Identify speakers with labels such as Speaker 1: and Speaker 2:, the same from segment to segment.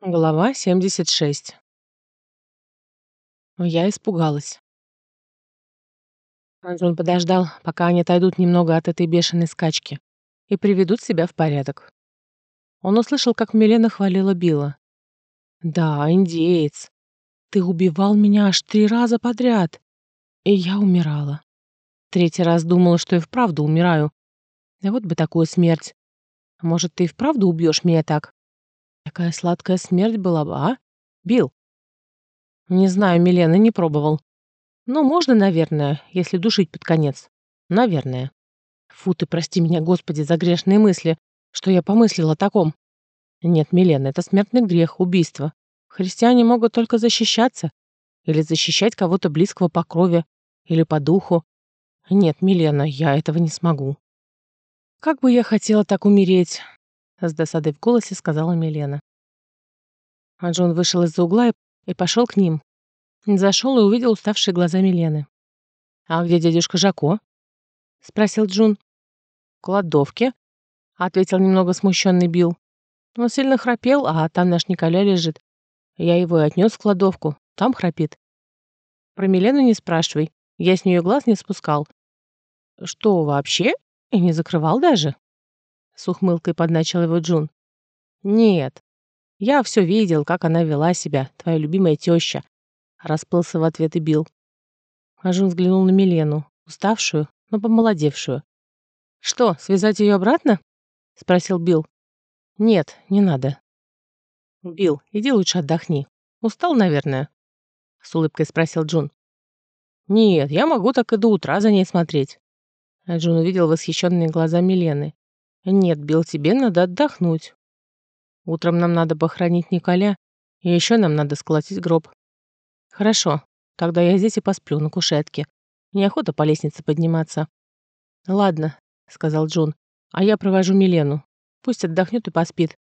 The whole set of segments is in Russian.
Speaker 1: Глава 76. Я испугалась. Анджон подождал, пока они отойдут немного от этой бешеной скачки и приведут себя в порядок. Он услышал, как Милена хвалила Билла. «Да, индеец, ты убивал меня аж три раза подряд, и я умирала. Третий раз думала, что и вправду умираю. А вот бы такую смерть. Может, ты и вправду убьешь меня так, Какая сладкая смерть была бы, а? Бил? Не знаю, Милена, не пробовал. Ну, можно, наверное, если душить под конец. Наверное. Фу ты, прости меня, Господи, за грешные мысли, что я помыслила о таком. Нет, Милена, это смертный грех, убийство. Христиане могут только защищаться или защищать кого-то близкого по крови или по духу. Нет, Милена, я этого не смогу. Как бы я хотела так умереть, с досадой в голосе сказала Милена. А Джон вышел из-за угла и пошел к ним. Зашел и увидел уставшие глаза Милены. «А где дядюшка Жако?» — спросил Джун. «В кладовке», — ответил немного смущенный Билл. Он сильно храпел, а там наш Николя лежит. Я его и отнес в кладовку. Там храпит. Про Милену не спрашивай. Я с нее глаз не спускал. Что, вообще? И не закрывал даже? С ухмылкой подначил его Джун. «Нет. Я все видел, как она вела себя, твоя любимая теща», расплылся в ответ и бил. А Джун взглянул на Милену, уставшую, но помолодевшую. «Что, связать ее обратно?» спросил Билл. «Нет, не надо». «Билл, иди лучше отдохни. Устал, наверное?» с улыбкой спросил Джун. «Нет, я могу так и до утра за ней смотреть». Джун увидел восхищенные глаза Милены. «Нет, Билл, тебе надо отдохнуть. Утром нам надо похоронить Николя, и еще нам надо сколотить гроб». «Хорошо, тогда я здесь и посплю на кушетке. Неохота по лестнице подниматься». «Ладно», — сказал Джон, — «а я провожу Милену. Пусть отдохнет и поспит.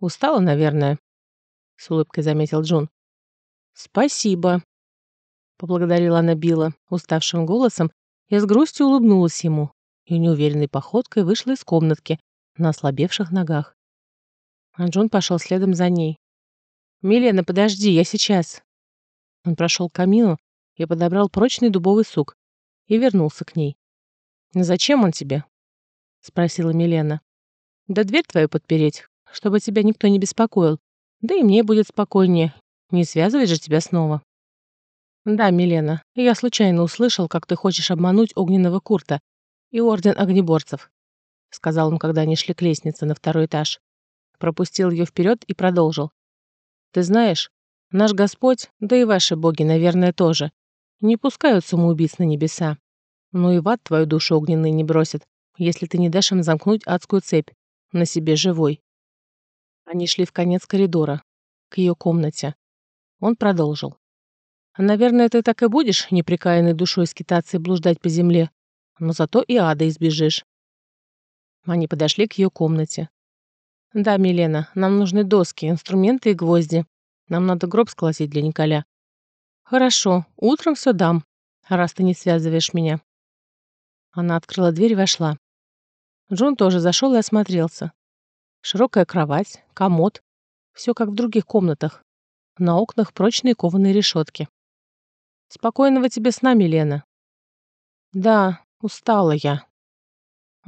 Speaker 1: Устала, наверное», — с улыбкой заметил Джон. «Спасибо», — поблагодарила она Билла уставшим голосом и с грустью улыбнулась ему и неуверенной походкой вышла из комнатки на ослабевших ногах. А пошел следом за ней. «Милена, подожди, я сейчас!» Он прошел к камину и подобрал прочный дубовый сук и вернулся к ней. «Зачем он тебе?» — спросила Милена. «Да дверь твою подпереть, чтобы тебя никто не беспокоил. Да и мне будет спокойнее. Не связывать же тебя снова». «Да, Милена, я случайно услышал, как ты хочешь обмануть огненного Курта и орден огнеборцев», — сказал он, когда они шли к лестнице на второй этаж. Пропустил ее вперед и продолжил. «Ты знаешь, наш Господь, да и ваши боги, наверное, тоже, не пускают самоубийц на небеса. Но и в ад твою душу огненный не бросит, если ты не дашь им замкнуть адскую цепь на себе живой». Они шли в конец коридора, к ее комнате. Он продолжил. «Наверное, ты так и будешь неприкаянной душой скитаться и блуждать по земле, но зато и ада избежишь. Они подошли к ее комнате. «Да, Милена, нам нужны доски, инструменты и гвозди. Нам надо гроб сколотить для Николя». «Хорошо, утром все дам, раз ты не связываешь меня». Она открыла дверь и вошла. Джон тоже зашел и осмотрелся. Широкая кровать, комод. Все как в других комнатах. На окнах прочные кованые решетки. «Спокойного тебе сна, Милена». «Да, Устала я.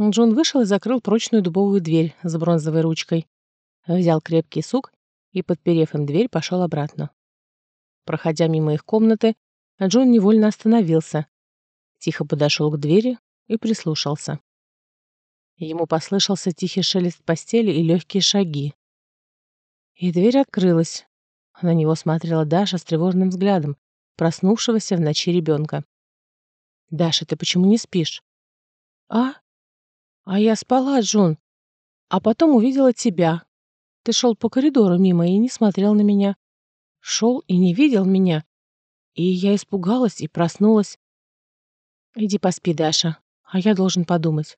Speaker 1: Джон вышел и закрыл прочную дубовую дверь с бронзовой ручкой. Взял крепкий сук и, подперев им дверь, пошел обратно. Проходя мимо их комнаты, Джон невольно остановился. Тихо подошел к двери и прислушался. Ему послышался тихий шелест постели и легкие шаги. И дверь открылась. На него смотрела Даша с тревожным взглядом, проснувшегося в ночи ребенка. «Даша, ты почему не спишь?» «А? А я спала, Джон. А потом увидела тебя. Ты шел по коридору мимо и не смотрел на меня. Шел и не видел меня. И я испугалась и проснулась. Иди поспи, Даша, а я должен подумать».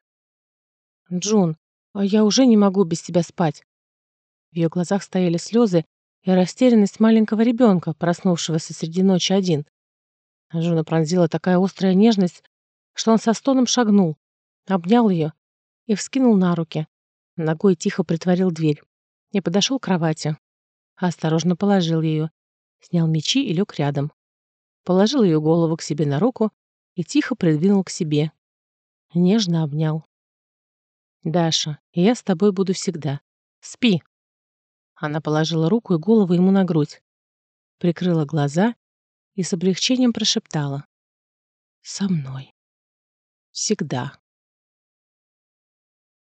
Speaker 1: «Джун, а я уже не могу без тебя спать». В ее глазах стояли слезы и растерянность маленького ребенка, проснувшегося среди ночи один. Жуна пронзила такая острая нежность, что он со стоном шагнул, обнял ее и вскинул на руки. Ногой тихо притворил дверь и подошел к кровати. осторожно положил ее, снял мечи и лег рядом. Положил ее голову к себе на руку и тихо придвинул к себе. Нежно обнял. «Даша, я с тобой буду всегда. Спи!» Она положила руку и голову ему на грудь, прикрыла глаза и с облегчением прошептала. «Со мной. Всегда».